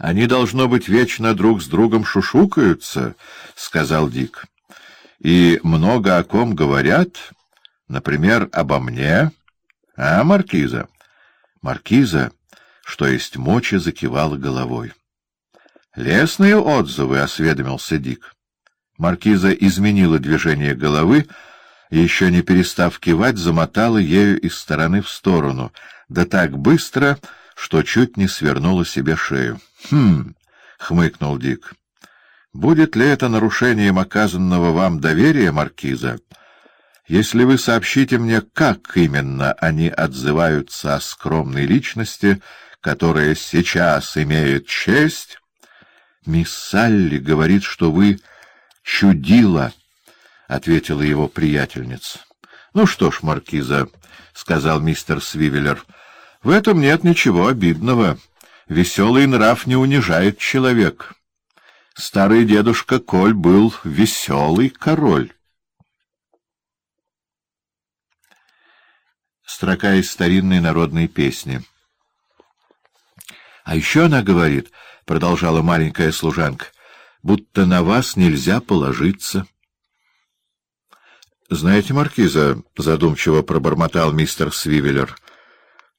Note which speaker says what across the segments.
Speaker 1: Они, должно быть, вечно друг с другом шушукаются, — сказал Дик. И много о ком говорят, например, обо мне, а, Маркиза? Маркиза, что есть мочи, закивала головой. — Лесные отзывы, — осведомился Дик. Маркиза изменила движение головы еще не перестав кивать, замотала ею из стороны в сторону, да так быстро, что чуть не свернула себе шею. — Хм, — хмыкнул Дик. — Будет ли это нарушением оказанного вам доверия, Маркиза, если вы сообщите мне, как именно они отзываются о скромной личности, которая сейчас имеет честь? Мисс Салли говорит, что вы чудила, — ответила его приятельница. — Ну что ж, Маркиза, — сказал мистер Свивеллер, — в этом нет ничего обидного. — Веселый нрав не унижает человек. Старый дедушка Коль был веселый король. Строка из старинной народной песни. — А еще она говорит, — продолжала маленькая служанка, — будто на вас нельзя положиться. — Знаете, Маркиза, — задумчиво пробормотал мистер Свивеллер, —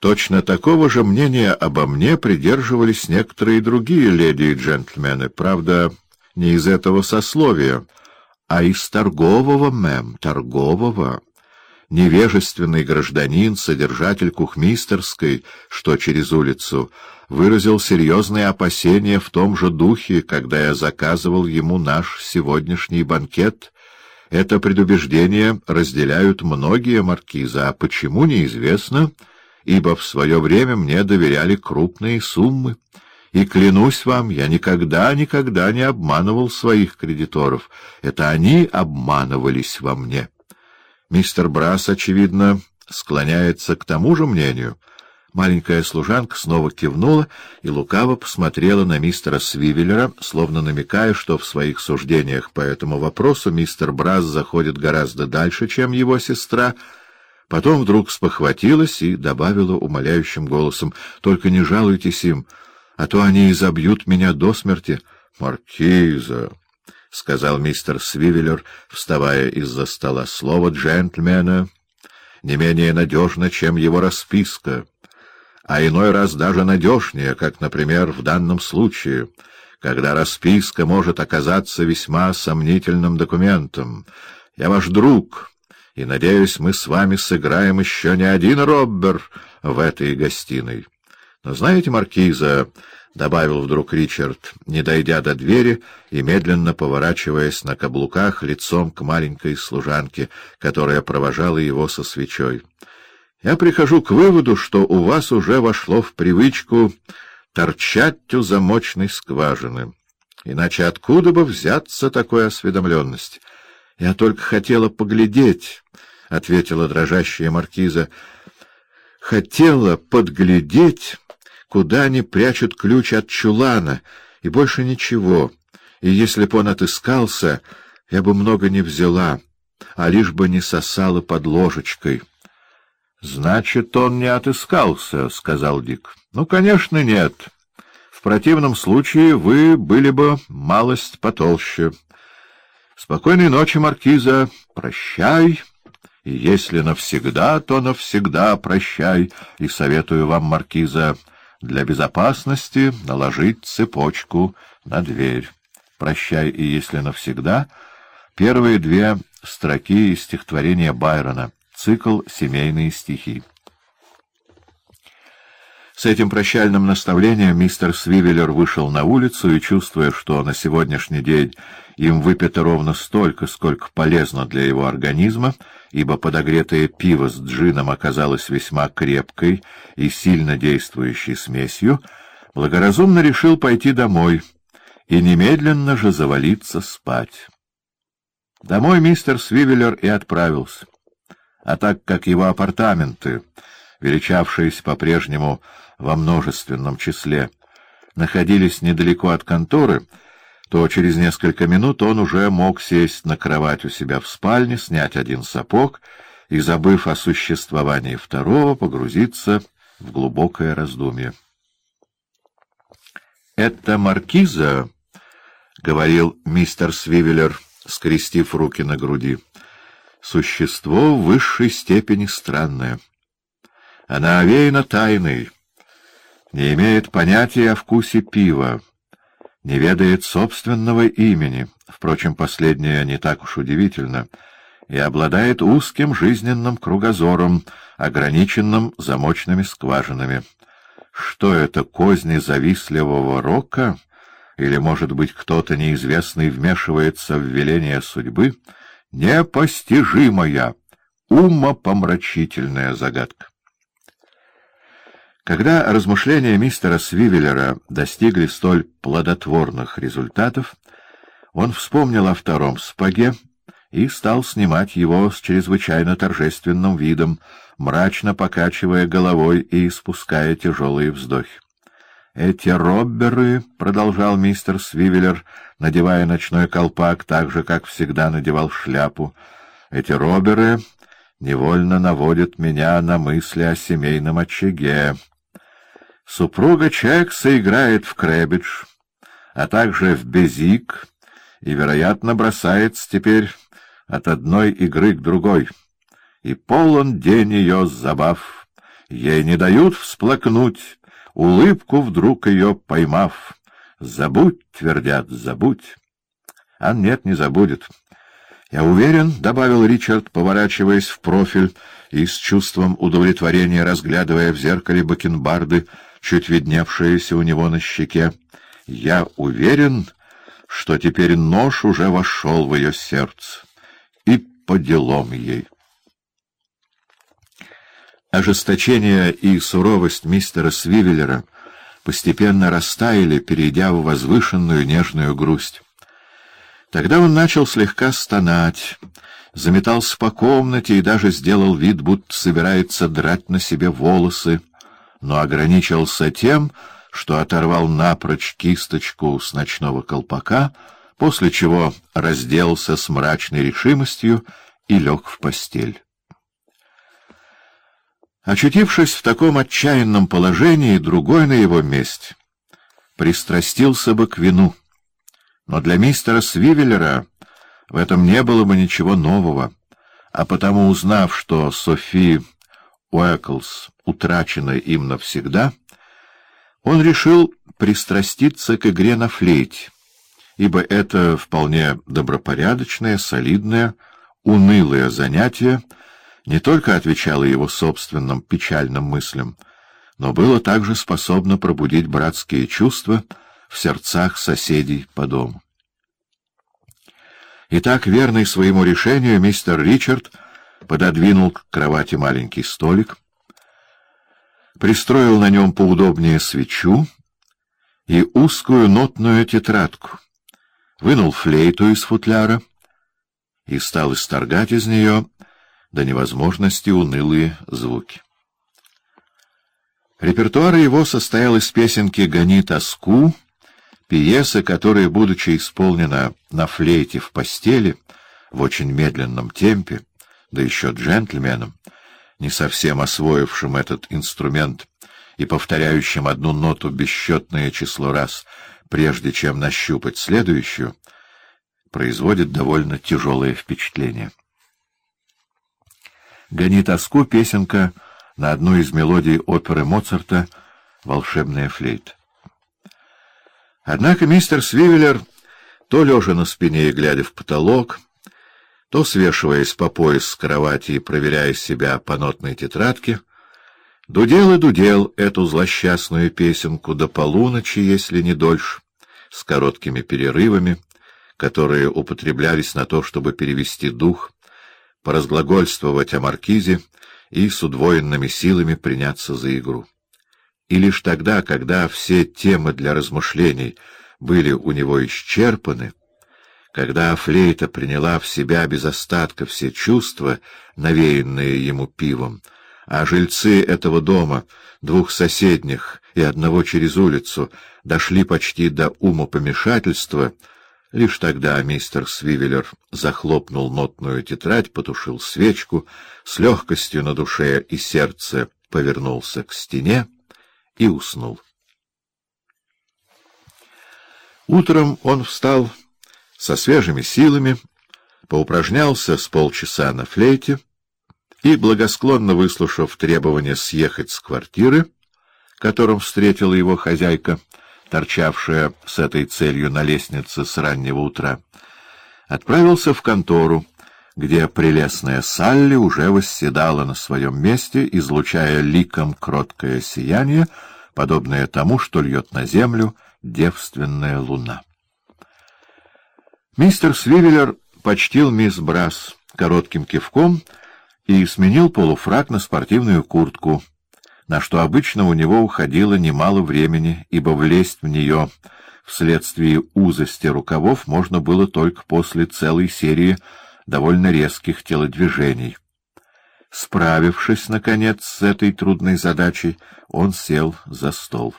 Speaker 1: Точно такого же мнения обо мне придерживались некоторые другие леди и джентльмены, правда, не из этого сословия, а из торгового, мэм, торгового. Невежественный гражданин, содержатель кухмистерской, что через улицу, выразил серьезные опасения в том же духе, когда я заказывал ему наш сегодняшний банкет. Это предубеждение разделяют многие маркизы, а почему, неизвестно, — ибо в свое время мне доверяли крупные суммы, и, клянусь вам, я никогда-никогда не обманывал своих кредиторов. Это они обманывались во мне. Мистер Брас, очевидно, склоняется к тому же мнению. Маленькая служанка снова кивнула и лукаво посмотрела на мистера Свивеллера, словно намекая, что в своих суждениях по этому вопросу мистер Брас заходит гораздо дальше, чем его сестра — Потом вдруг спохватилась и добавила умоляющим голосом, — Только не жалуйтесь им, а то они изобьют меня до смерти. — Маркиза, — сказал мистер Свивеллер, вставая из-за стола, — слово джентльмена не менее надежно, чем его расписка, а иной раз даже надежнее, как, например, в данном случае, когда расписка может оказаться весьма сомнительным документом. Я ваш друг и, надеюсь, мы с вами сыграем еще не один роббер в этой гостиной. Но знаете, Маркиза, — добавил вдруг Ричард, не дойдя до двери и медленно поворачиваясь на каблуках лицом к маленькой служанке, которая провожала его со свечой, — я прихожу к выводу, что у вас уже вошло в привычку торчать у замочной скважины. Иначе откуда бы взяться такой осведомленности? Я только хотела поглядеть, — ответила дрожащая маркиза. — Хотела подглядеть, куда они прячут ключ от чулана, и больше ничего. И если б он отыскался, я бы много не взяла, а лишь бы не сосала под ложечкой. — Значит, он не отыскался, — сказал Дик. — Ну, конечно, нет. В противном случае вы были бы малость потолще. Спокойной ночи, маркиза. Прощай. И если навсегда, то навсегда прощай. И советую вам, маркиза, для безопасности наложить цепочку на дверь. Прощай, и если навсегда. Первые две строки из стихотворения Байрона. Цикл «Семейные стихи». С этим прощальным наставлением мистер Свивеллер вышел на улицу и, чувствуя, что на сегодняшний день им выпито ровно столько, сколько полезно для его организма, ибо подогретое пиво с джином оказалось весьма крепкой и сильно действующей смесью, благоразумно решил пойти домой и немедленно же завалиться спать. Домой мистер Свивеллер и отправился. А так как его апартаменты, величавшиеся по-прежнему во множественном числе, находились недалеко от конторы, то через несколько минут он уже мог сесть на кровать у себя в спальне, снять один сапог и, забыв о существовании второго, погрузиться в глубокое раздумье. «Это маркиза», — говорил мистер Свивеллер, скрестив руки на груди, — «существо в высшей степени странное. Она овеяна тайной, не имеет понятия о вкусе пива, не ведает собственного имени, впрочем, последнее не так уж удивительно, и обладает узким жизненным кругозором, ограниченным замочными скважинами. Что это, козни завистливого рока? Или, может быть, кто-то неизвестный вмешивается в веление судьбы? Непостижимая, умопомрачительная загадка. Когда размышления мистера Свивеллера достигли столь плодотворных результатов, он вспомнил о втором спаге и стал снимать его с чрезвычайно торжественным видом, мрачно покачивая головой и испуская тяжелые вздохи. «Эти робберы», — продолжал мистер Свивеллер, надевая ночной колпак так же, как всегда надевал шляпу, — «эти робберы невольно наводят меня на мысли о семейном очаге. Супруга Чекса играет в крэбидж, а также в безик, и, вероятно, бросается теперь от одной игры к другой» и полон день ее забав. Ей не дают всплакнуть, улыбку вдруг ее поймав. Забудь, твердят, забудь. А нет, не забудет. Я уверен, — добавил Ричард, поворачиваясь в профиль и с чувством удовлетворения разглядывая в зеркале бакенбарды, чуть видневшиеся у него на щеке, — я уверен, что теперь нож уже вошел в ее сердце, и по делам ей. Ожесточение и суровость мистера Свивеллера постепенно растаяли, перейдя в возвышенную нежную грусть. Тогда он начал слегка стонать, заметался по комнате и даже сделал вид, будто собирается драть на себе волосы, но ограничился тем, что оторвал напрочь кисточку с ночного колпака, после чего разделся с мрачной решимостью и лег в постель. Очутившись в таком отчаянном положении, другой на его месте пристрастился бы к вину. Но для мистера Свивеллера в этом не было бы ничего нового, а потому, узнав, что Софи Уэклс утрачена им навсегда, он решил пристраститься к игре на флейте, ибо это вполне добропорядочное, солидное, унылое занятие — не только отвечало его собственным печальным мыслям, но было также способно пробудить братские чувства в сердцах соседей по дому. Итак, верный своему решению, мистер Ричард пододвинул к кровати маленький столик, пристроил на нем поудобнее свечу и узкую нотную тетрадку, вынул флейту из футляра и стал исторгать из нее до невозможности унылые звуки. Репертуар его состоял из песенки «Гони тоску», пьесы, которая, будучи исполнена на флейте в постели, в очень медленном темпе, да еще джентльменом, не совсем освоившим этот инструмент и повторяющим одну ноту бесчетное число раз, прежде чем нащупать следующую, производит довольно тяжелое впечатление. «Гони тоску» — песенка на одну из мелодий оперы Моцарта «Волшебная флейта». Однако мистер Свивеллер, то лежа на спине и глядя в потолок, то свешиваясь по пояс с кровати и проверяя себя по нотной тетрадке, дудел и дудел эту злосчастную песенку до полуночи, если не дольше, с короткими перерывами, которые употреблялись на то, чтобы перевести дух — поразглагольствовать о маркизе и с удвоенными силами приняться за игру. И лишь тогда, когда все темы для размышлений были у него исчерпаны, когда флейта приняла в себя без остатка все чувства, навеянные ему пивом, а жильцы этого дома, двух соседних и одного через улицу, дошли почти до умопомешательства — Лишь тогда мистер Свивеллер захлопнул нотную тетрадь, потушил свечку, с легкостью на душе и сердце повернулся к стене и уснул. Утром он встал со свежими силами, поупражнялся с полчаса на флейте и, благосклонно выслушав требование съехать с квартиры, которым встретила его хозяйка, торчавшая с этой целью на лестнице с раннего утра, отправился в контору, где прелестная Салли уже восседала на своем месте, излучая ликом кроткое сияние, подобное тому, что льет на землю девственная луна. Мистер Свивеллер почтил мисс Брас коротким кивком и сменил полуфрак на спортивную куртку, на что обычно у него уходило немало времени, ибо влезть в нее вследствие узости рукавов можно было только после целой серии довольно резких телодвижений. Справившись, наконец, с этой трудной задачей, он сел за стол.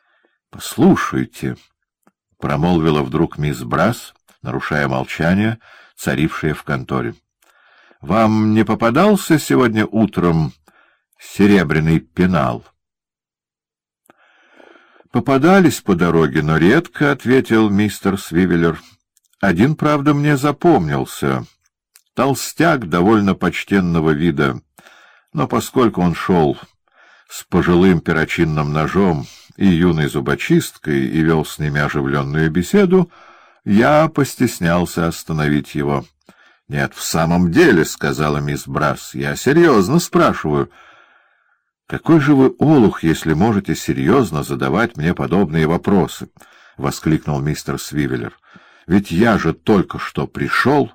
Speaker 1: — Послушайте, — промолвила вдруг мисс Брас, нарушая молчание, царившее в конторе. — Вам не попадался сегодня утром серебряный пенал? — Попадались по дороге, но редко, — ответил мистер Свивеллер. — Один, правда, мне запомнился — Толстяк довольно почтенного вида, но поскольку он шел с пожилым перочинным ножом и юной зубочисткой и вел с ними оживленную беседу, я постеснялся остановить его. — Нет, в самом деле, — сказала мисс Брас, — я серьезно спрашиваю. — Какой же вы олух, если можете серьезно задавать мне подобные вопросы? — воскликнул мистер Свивеллер. — Ведь я же только что пришел...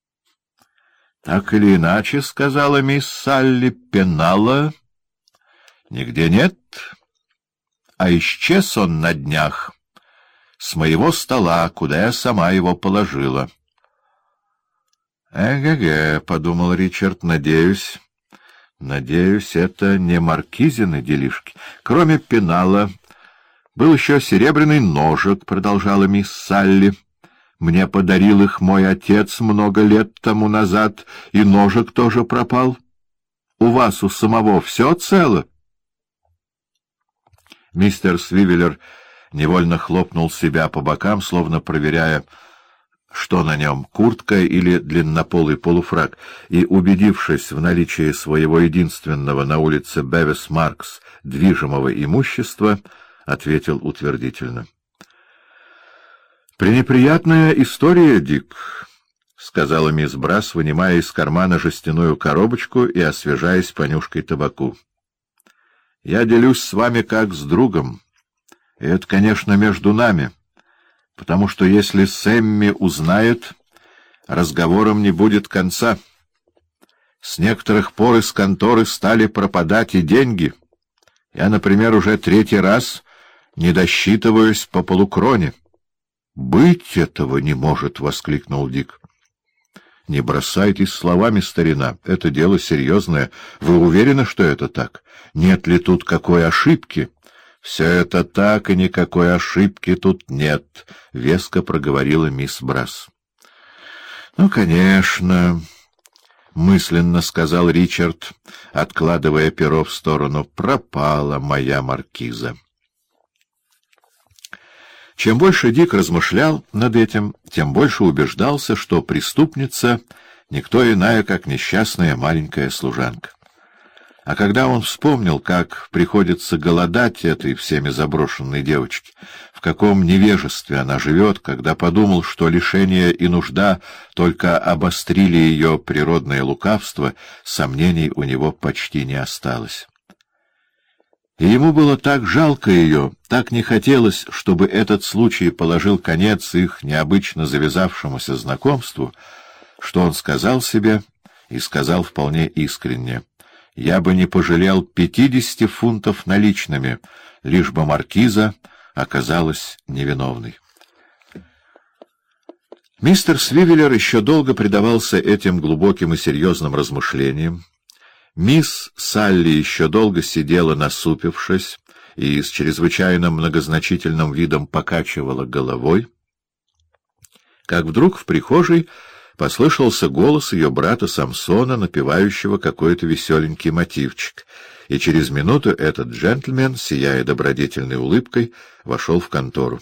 Speaker 1: — Так или иначе, — сказала мисс Салли, — пенала нигде нет, а исчез он на днях с моего стола, куда я сама его положила. «Эге-ге», — подумал Ричард, — «надеюсь, надеюсь, это не маркизины делишки. Кроме пенала был еще серебряный ножик», — продолжала мисс Салли. Мне подарил их мой отец много лет тому назад, и ножик тоже пропал. У вас у самого все цело? Мистер Свивеллер невольно хлопнул себя по бокам, словно проверяя, что на нем, куртка или длиннополый полуфрак, и, убедившись в наличии своего единственного на улице Бевис Маркс движимого имущества, ответил утвердительно. «Пренеприятная история, Дик», — сказала мисс Брас, вынимая из кармана жестяную коробочку и освежаясь понюшкой табаку. «Я делюсь с вами как с другом. И это, конечно, между нами, потому что если Сэмми узнает, разговором не будет конца. С некоторых пор из конторы стали пропадать и деньги. Я, например, уже третий раз не досчитываюсь по полукроне». «Быть этого не может!» — воскликнул Дик. «Не бросайтесь словами, старина. Это дело серьезное. Вы уверены, что это так? Нет ли тут какой ошибки?» «Все это так, и никакой ошибки тут нет», — веско проговорила мисс Брас. «Ну, конечно», — мысленно сказал Ричард, откладывая перо в сторону, — «пропала моя маркиза». Чем больше Дик размышлял над этим, тем больше убеждался, что преступница — никто иная, как несчастная маленькая служанка. А когда он вспомнил, как приходится голодать этой всеми заброшенной девочке, в каком невежестве она живет, когда подумал, что лишение и нужда только обострили ее природное лукавство, сомнений у него почти не осталось. И ему было так жалко ее, так не хотелось, чтобы этот случай положил конец их необычно завязавшемуся знакомству, что он сказал себе и сказал вполне искренне. «Я бы не пожалел пятидесяти фунтов наличными, лишь бы маркиза оказалась невиновной». Мистер Свивеллер еще долго предавался этим глубоким и серьезным размышлениям, Мисс Салли еще долго сидела, насупившись, и с чрезвычайно многозначительным видом покачивала головой, как вдруг в прихожей послышался голос ее брата Самсона, напевающего какой-то веселенький мотивчик, и через минуту этот джентльмен, сияя добродетельной улыбкой, вошел в контору.